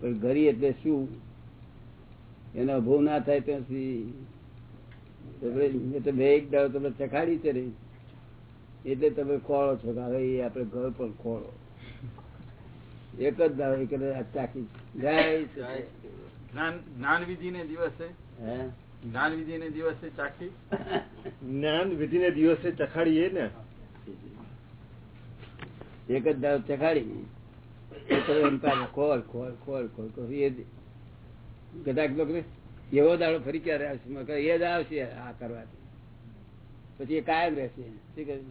પણ ઘરી એટલે શું? એનો અભાવ ના થાય ત્યાં સુધી બે એક દાડો તમે ચખાડી છે ને. એટલે તમે ખોળો છો કે હવે આપણે ઘર પણ ખોળો. એક જ દાડો એક જય જ્ઞાન વિધિ ને દિવસે? હે? જ્ઞાન વિધિ ને દિવસે ચાખી? જ્ઞાન વિધિને દિવસે ચખાડીએ ને? એક જ દાડો ચખાડી. ખોલ ખોલ ખોલ ખોળ ખોળ એ કદાચ લોકો એવો દાડો ફરી ક્યારે આવશે એ જ આવશે આ કરવાથી પછી એ કાયમ રહેશે શું કહ્યું?